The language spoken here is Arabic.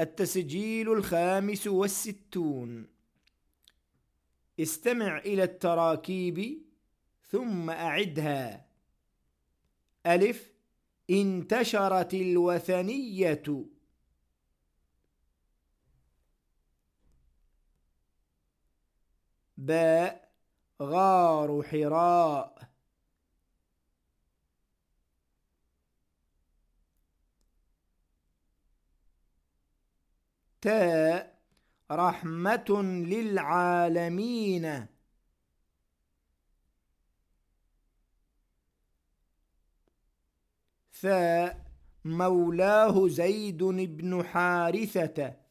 التسجيل الخامس والستون. استمع إلى التراكيب ثم أعدها. ألف. انتشرت الوثنية. باء. غار حراء. تاء رحمة للعالمين. ثاء مولاه زيد بن حارثة.